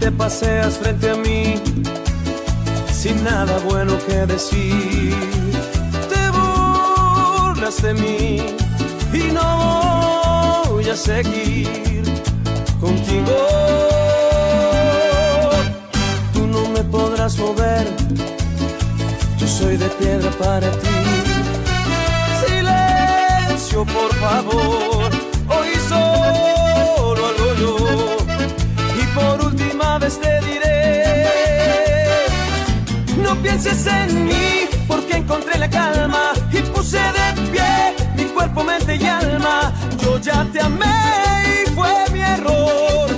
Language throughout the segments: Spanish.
te paseas frente a mí sin nada bueno que decir. Te burlas de mí y no voy a seguir contigo. Tú no me podrás mover, yo soy de piedra para ti. Silencio, por favor, no pienses en mí, porque encontré la calma y puse de pie mi cuerpo, mente y alma. Yo ya te amé y fue mi error.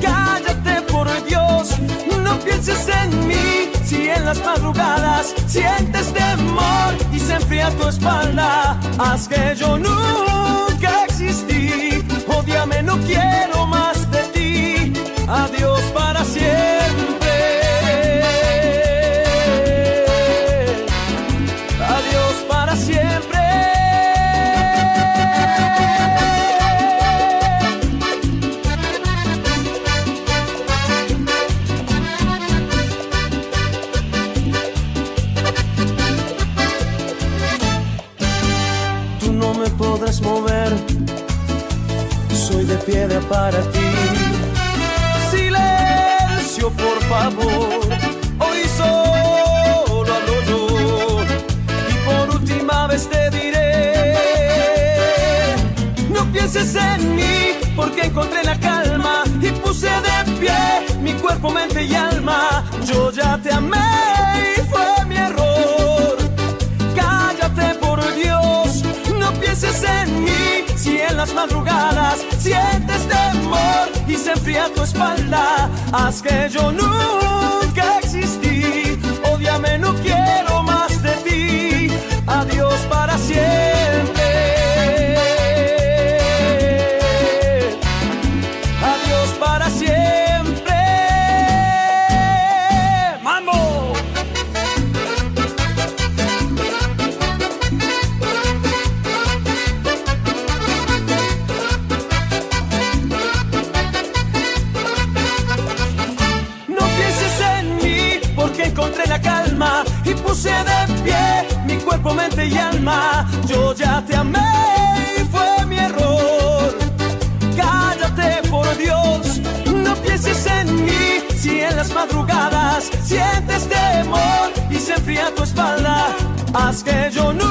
Cállate por Dios, no pienses en mí. Si en las madrugadas sientes temor y se enfría tu espalda, haz que yo nunca existí. Odiame, no quiero más de ti. Adiós podrás mover, soy de piedra para ti. Silencio, por favor, madrugadas sientes temor y se enfría tu espalda, haz que yo nunca existí. Puse de pie mi cuerpo, mente y alma. Yo ya te amé y fue mi error. Cállate por Dios, no pienses en mí. Si en las madrugadas sientes temor y se enfría tu espalda, haz que yo nunca